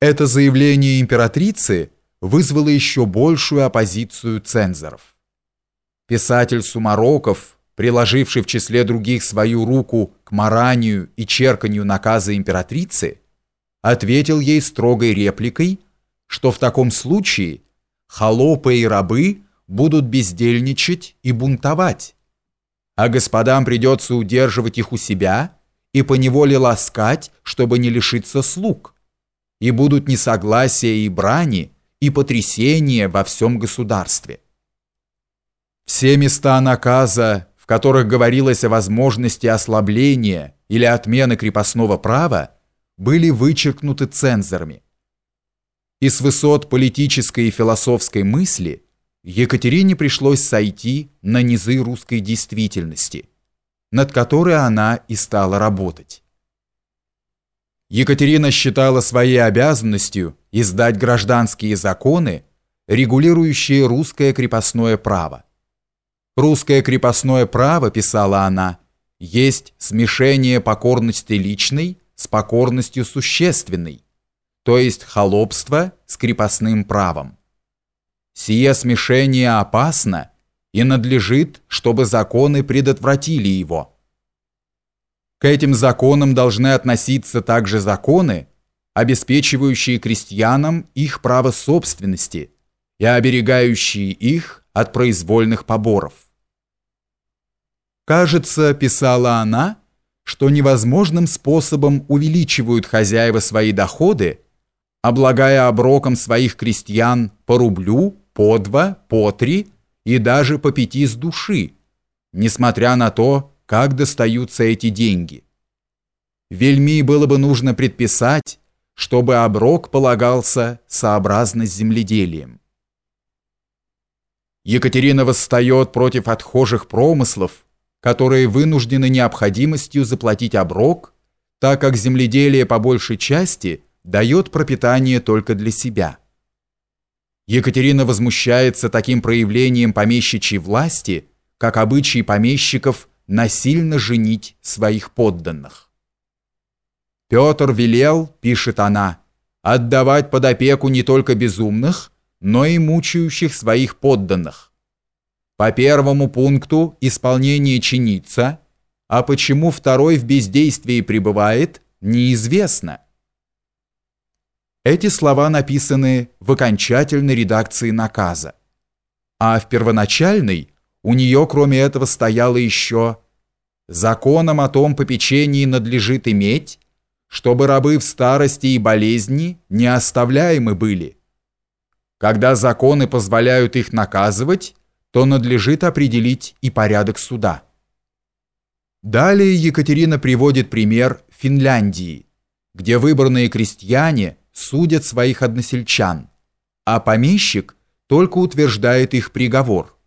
Это заявление императрицы вызвало еще большую оппозицию цензоров. Писатель Сумароков, приложивший в числе других свою руку к маранию и черканью наказа императрицы, ответил ей строгой репликой, что в таком случае холопы и рабы будут бездельничать и бунтовать, а господам придется удерживать их у себя и поневоле ласкать, чтобы не лишиться слуг, и будут несогласия и брани, и потрясения во всем государстве. Все места наказа, в которых говорилось о возможности ослабления или отмены крепостного права, были вычеркнуты цензорами. И с высот политической и философской мысли Екатерине пришлось сойти на низы русской действительности, над которой она и стала работать. Екатерина считала своей обязанностью издать гражданские законы, регулирующие русское крепостное право. «Русское крепостное право, — писала она, — есть смешение покорности личной с покорностью существенной, то есть холопство с крепостным правом. Сие смешение опасно и надлежит, чтобы законы предотвратили его». К этим законам должны относиться также законы, обеспечивающие крестьянам их право собственности и оберегающие их от произвольных поборов. Кажется, писала она, что невозможным способом увеличивают хозяева свои доходы, облагая оброком своих крестьян по рублю, по два, по три и даже по пяти с души, несмотря на то, как достаются эти деньги. Вельми было бы нужно предписать, чтобы оброк полагался сообразно с земледелием. Екатерина восстает против отхожих промыслов, которые вынуждены необходимостью заплатить оброк, так как земледелие по большей части дает пропитание только для себя. Екатерина возмущается таким проявлением помещичьей власти, как обычай помещиков насильно женить своих подданных. Петр велел, пишет она, отдавать под опеку не только безумных, но и мучающих своих подданных. По первому пункту исполнение чинится, а почему второй в бездействии пребывает, неизвестно. Эти слова написаны в окончательной редакции наказа, а в первоначальной у нее, кроме этого, стояло еще «Законом о том попечении надлежит иметь, чтобы рабы в старости и болезни не оставляемы были. Когда законы позволяют их наказывать, то надлежит определить и порядок суда». Далее Екатерина приводит пример Финляндии, где выбранные крестьяне судят своих односельчан, а помещик только утверждает их приговор –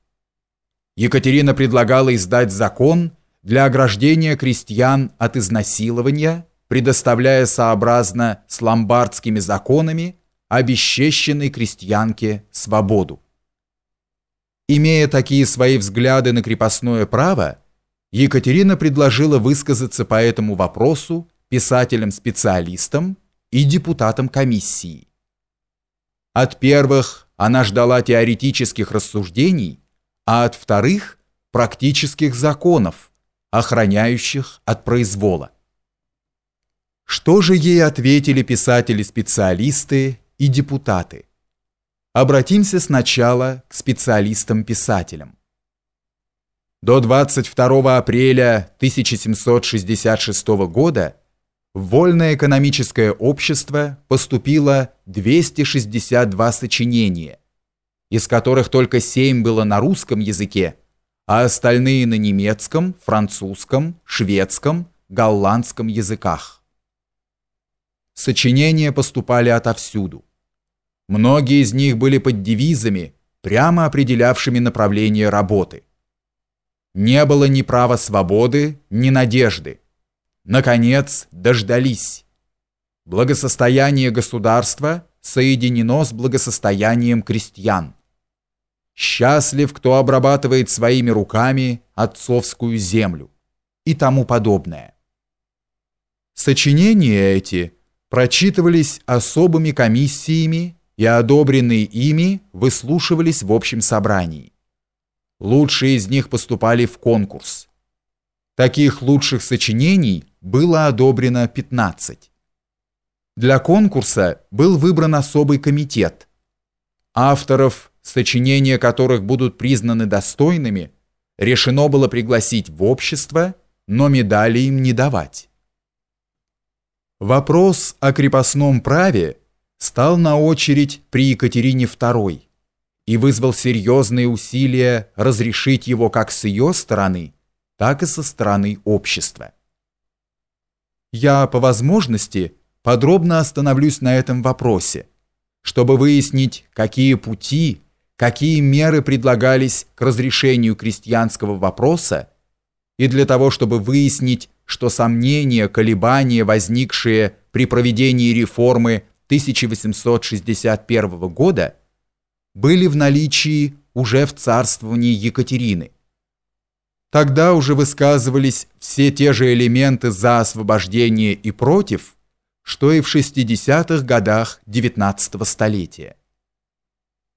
Екатерина предлагала издать закон для ограждения крестьян от изнасилования, предоставляя сообразно с ломбардскими законами обесчещенной крестьянке свободу. Имея такие свои взгляды на крепостное право, Екатерина предложила высказаться по этому вопросу писателям-специалистам и депутатам комиссии. От первых она ждала теоретических рассуждений, а от вторых – практических законов, охраняющих от произвола. Что же ей ответили писатели-специалисты и депутаты? Обратимся сначала к специалистам-писателям. До 22 апреля 1766 года в Вольное экономическое общество поступило 262 сочинения, из которых только семь было на русском языке, а остальные на немецком, французском, шведском, голландском языках. Сочинения поступали отовсюду. Многие из них были под девизами, прямо определявшими направление работы. Не было ни права свободы, ни надежды. Наконец, дождались. Благосостояние государства соединено с благосостоянием крестьян. «Счастлив, кто обрабатывает своими руками отцовскую землю» и тому подобное. Сочинения эти прочитывались особыми комиссиями и одобренные ими выслушивались в общем собрании. Лучшие из них поступали в конкурс. Таких лучших сочинений было одобрено 15. Для конкурса был выбран особый комитет. Авторов, сочинения которых будут признаны достойными, решено было пригласить в общество, но медали им не давать. Вопрос о крепостном праве стал на очередь при Екатерине II и вызвал серьезные усилия разрешить его как с ее стороны, так и со стороны общества. Я по возможности подробно остановлюсь на этом вопросе, чтобы выяснить, какие пути, какие меры предлагались к разрешению крестьянского вопроса и для того, чтобы выяснить, что сомнения, колебания, возникшие при проведении реформы 1861 года, были в наличии уже в царствовании Екатерины. Тогда уже высказывались все те же элементы за освобождение и против, что и в 60-х годах XIX столетия.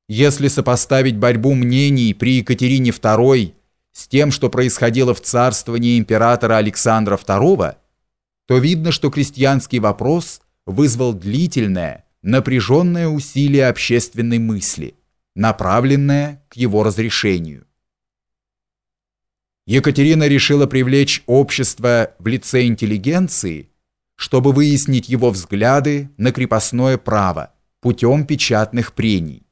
Если сопоставить борьбу мнений при Екатерине II с тем, что происходило в царствовании императора Александра II, то видно, что крестьянский вопрос вызвал длительное, напряженное усилие общественной мысли, направленное к его разрешению. Екатерина решила привлечь общество в лице интеллигенции, чтобы выяснить его взгляды на крепостное право путем печатных прений.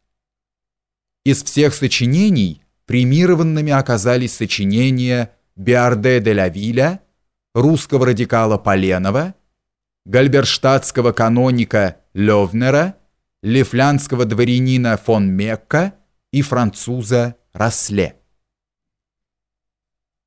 Из всех сочинений премированными оказались сочинения Биарде де ла Виля, русского радикала Поленова, гальберштадтского каноника Левнера, лифлянского дворянина фон Мекка и француза Расле.